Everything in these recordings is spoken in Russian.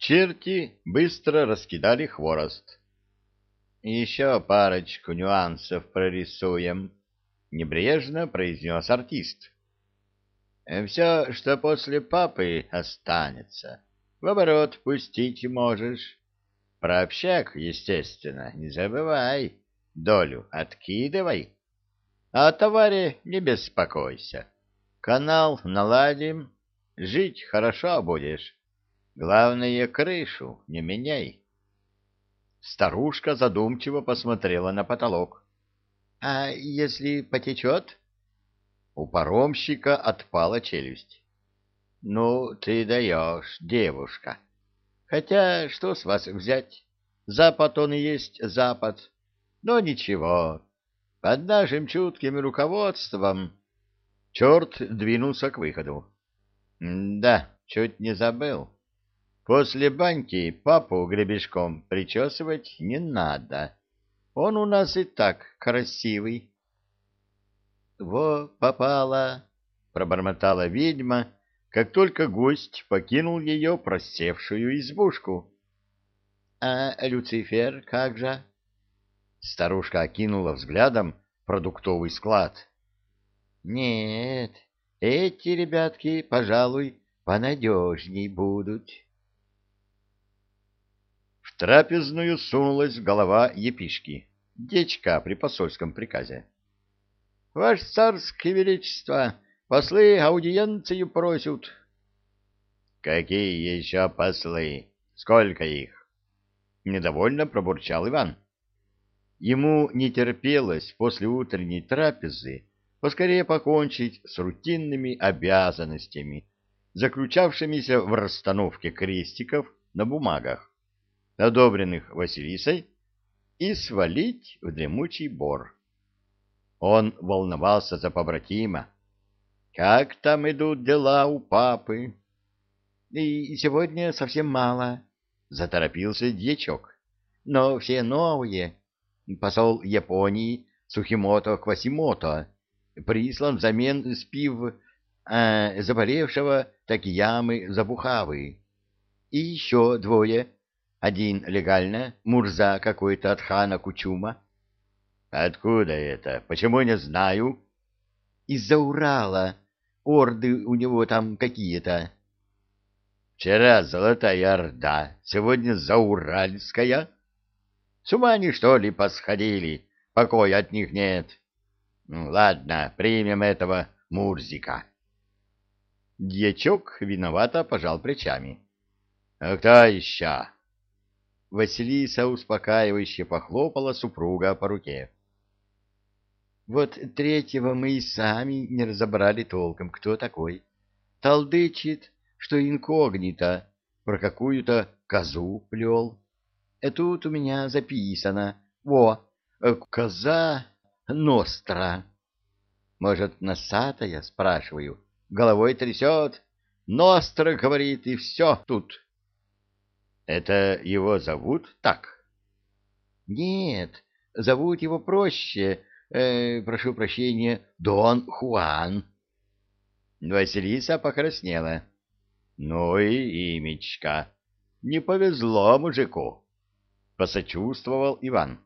Черти быстро раскидали хворост. «Еще парочку нюансов прорисуем», — небрежно произнес артист. «Все, что после папы останется, в оборот пустить можешь. Про общак, естественно, не забывай, долю откидывай. А о товаре не беспокойся. Канал наладим, жить хорошо будешь». Главное, крышу не меняй. Старушка задумчиво посмотрела на потолок. — А если потечет? У паромщика отпала челюсть. — Ну, ты даешь, девушка. Хотя, что с вас взять? Запад он и есть запад. Но ничего, под нашим чутким руководством... Черт двинулся к выходу. — Да, чуть не забыл. После баньки папу гребешком причесывать не надо. Он у нас и так красивый. — Во, попала! — пробормотала ведьма, как только гость покинул ее просевшую избушку. — А Люцифер как же? Старушка окинула взглядом продуктовый склад. — Нет, эти ребятки, пожалуй, понадежней будут. — трапезную сунулась голова епишки, дечка при посольском приказе. — Ваше царское величество, послы аудиенцию просят. — Какие еще послы? Сколько их? — недовольно пробурчал Иван. Ему не терпелось после утренней трапезы поскорее покончить с рутинными обязанностями, заключавшимися в расстановке крестиков на бумагах одобренных Василисой, и свалить в дремучий бор. Он волновался за побратима. Как там идут дела у папы? И сегодня совсем мало, заторопился дьячок. Но все новые. Посол Японии Сухимото Квасимото прислан взамен спив э, заболевшего Такиямы Забухавы. И еще двое один легально, Мурза какой-то от хана Кучума. Откуда это? Почему не знаю? Из-за Урала. Орды у него там какие-то. Вчера Золотая Орда, сегодня Зауральская. С ума они, что ли, посходили? Покоя от них нет. Ну, ладно, примем этого Мурзика. Дьячок виновато пожал плечами. А кто еще? Василиса успокаивающе похлопала супруга по руке. Вот третьего мы и сами не разобрали толком, кто такой. Талдычит, что инкогнито, про какую-то козу плел. И тут у меня записано. Во, коза Ностра. Может, носатая, спрашиваю. Головой трясет. Ностра, говорит, и все тут. Это его зовут так? Нет, зовут его проще. Э, прошу прощения, Дон Хуан. Василиса покраснела. Ну и имечка. Не повезло мужику. Посочувствовал Иван.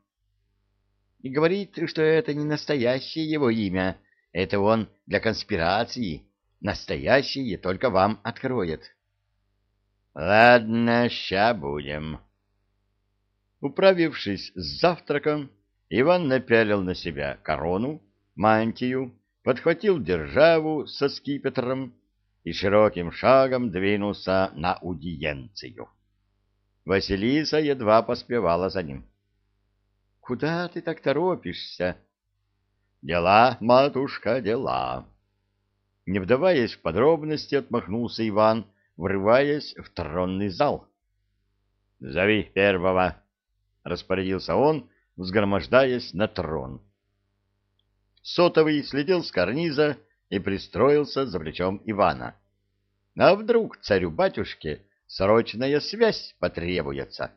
И говорит, что это не настоящее его имя. Это он для конспирации. Настоящее только вам откроет. Ладно, ща будем. Управившись с завтраком, Иван напялил на себя корону, мантию, подхватил державу со скипетром и широким шагом двинулся на аудиенцию. Василиса едва поспевала за ним. — Куда ты так торопишься? — Дела, матушка, дела. Не вдаваясь в подробности, отмахнулся Иван, врываясь в тронный зал. — Зови первого, — распорядился он, взгромождаясь на трон. Сотовый слетел с карниза и пристроился за плечом Ивана. А вдруг царю-батюшке срочная связь потребуется?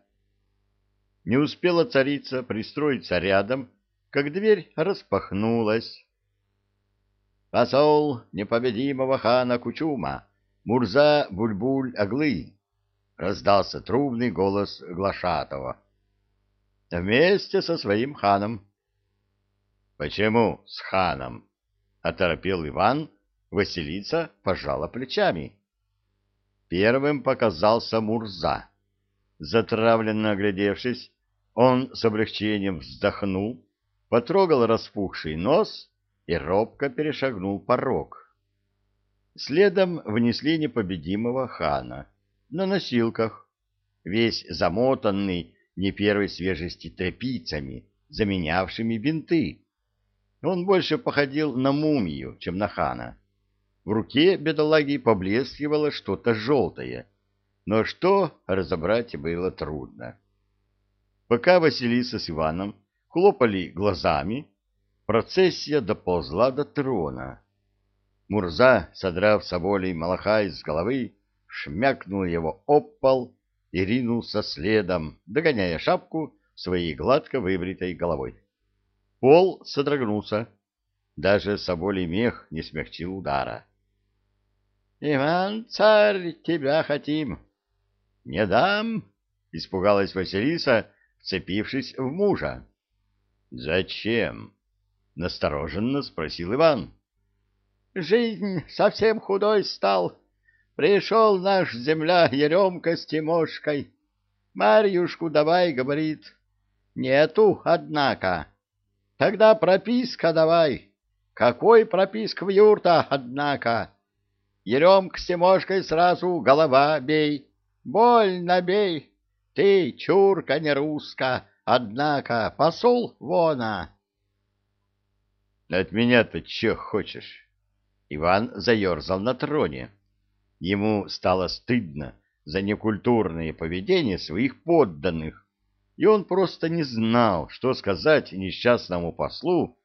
Не успела царица пристроиться рядом, как дверь распахнулась. Посол непобедимого хана Кучума Мурза Бульбуль Аглы, раздался трубный голос Глашатова. Вместе со своим ханом. Почему с ханом? оторопел Иван, Василиса пожала плечами. Первым показался Мурза. Затравленно оглядевшись, он с облегчением вздохнул, потрогал распухший нос и робко перешагнул порог. Следом внесли непобедимого хана на носилках, весь замотанный не первой свежести тряпицами, заменявшими бинты. Он больше походил на мумию, чем на хана. В руке бедолаги поблескивало что-то желтое, но что разобрать было трудно. Пока Василиса с Иваном хлопали глазами, процессия доползла до трона. Мурза, содрав соболей Малахай с головы, шмякнул его об пол и ринулся следом, догоняя шапку своей гладко выбритой головой. Пол содрогнулся. Даже соболей мех не смягчил удара. — Иван, царь, тебя хотим. — Не дам, — испугалась Василиса, вцепившись в мужа. — Зачем? — настороженно спросил Иван. — Жизнь совсем худой стал. Пришел наш земля Еремка с Тимошкой. Марьюшку давай, говорит. Нету, однако. Тогда прописка давай. Какой прописка в юрта, однако? Еремка с Тимошкой сразу голова бей. Больно бей. Ты, чурка не руска, однако, посол вона. От меня-то че хочешь? Иван заерзал на троне. Ему стало стыдно за некультурное поведение своих подданных, и он просто не знал, что сказать несчастному послу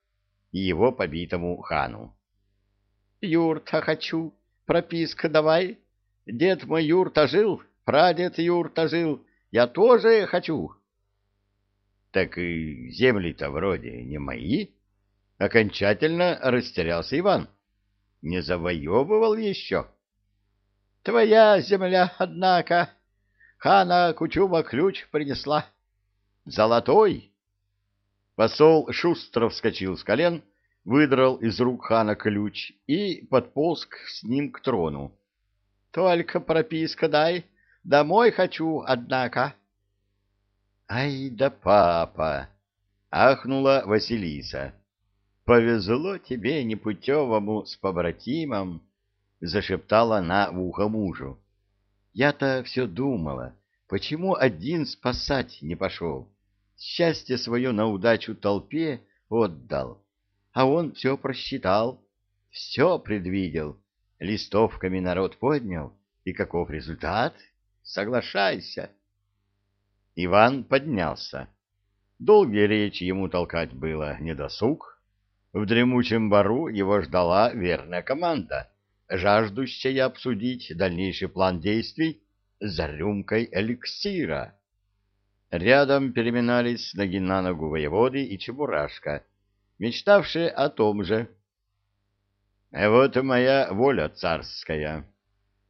и его побитому хану. — Юрта хочу, прописка давай. Дед мой юрта жил, прадед юрта жил, я тоже хочу. — Так и земли-то вроде не мои. Окончательно растерялся Иван. Не завоевывал еще. — Твоя земля, однако. Хана Кучума ключ принесла. — Золотой. Посол шустро вскочил с колен, выдрал из рук хана ключ и подполз с ним к трону. — Только прописка дай. Домой хочу, однако. — Ай да папа! — ахнула Василиса. — Повезло тебе непутевому с побратимом, — зашептала она в ухо мужу. — Я-то все думала, почему один спасать не пошел? Счастье свое на удачу толпе отдал а он все просчитал, все предвидел, листовками народ поднял, и каков результат? Соглашайся. Иван поднялся. Долгие речи ему толкать было недосуг. В дремучем бару его ждала верная команда, жаждущая обсудить дальнейший план действий за рюмкой эликсира. Рядом переминались ноги на ногу воеводы и чебурашка — мечтавшие о том же. Вот моя воля царская.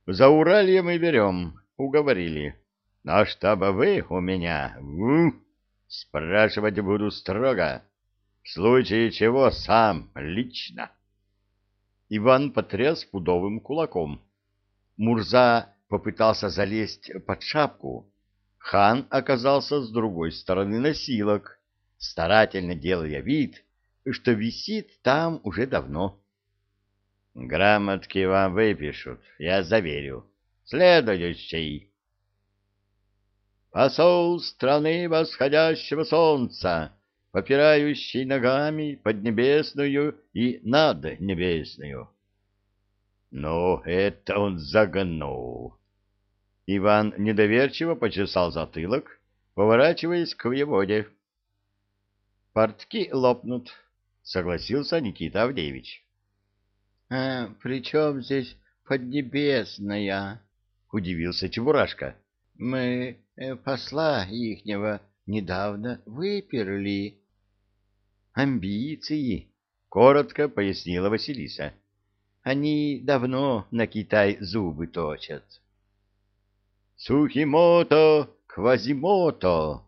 За Уралье мы берем, уговорили. А чтобы вы у меня, у, спрашивать буду строго, в случае чего сам лично. Иван потряс пудовым кулаком. Мурза попытался залезть под шапку. Хан оказался с другой стороны носилок, старательно делая вид, что висит там уже давно. Грамотки вам выпишут, я заверю. Следующий. Посол страны восходящего солнца, попирающий ногами поднебесную и наднебесную. Ну, это он загнул. Иван недоверчиво почесал затылок, поворачиваясь к воеводе. Портки лопнут, — согласился Никита Авдеевич. — А при чем здесь Поднебесная? — удивился Чебурашка. — Мы э, посла ихнего недавно выперли. — Амбиции, — коротко пояснила Василиса. — Они давно на Китай зубы точат. — Сухимото, Квазимото!